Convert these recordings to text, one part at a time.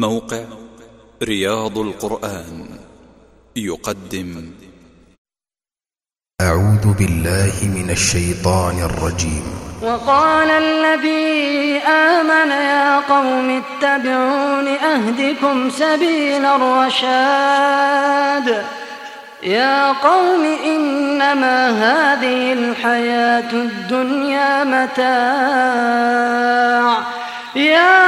موقع رياض القرآن يقدم. أعوذ بالله من الشيطان الرجيم. وقال الذي آمن يا قوم اتبعون أهدكم سبيل الرشاد. يا قوم إنما هذه الحياة الدنيا متاع. يا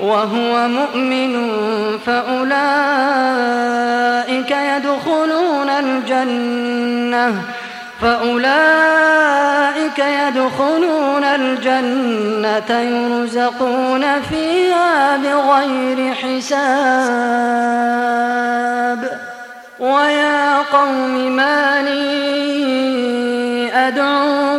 وهو مؤمن فأولئك يدخلون الجنة فأولئك يدخلون الجنة يرزقون فيها بغير حساب.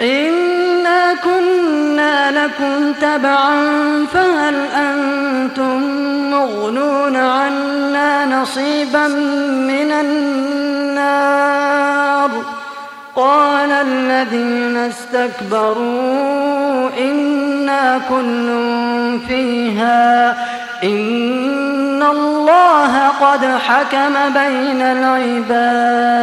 إنا كنا لكم تبعا فهل أنتم مغنون عنا نصيبا من النار قال الذين استكبروا إنا كل فيها إن الله قد حكم بين العباد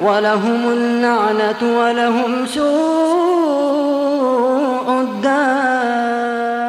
ولهم اللعنة ولهم سوء الدار.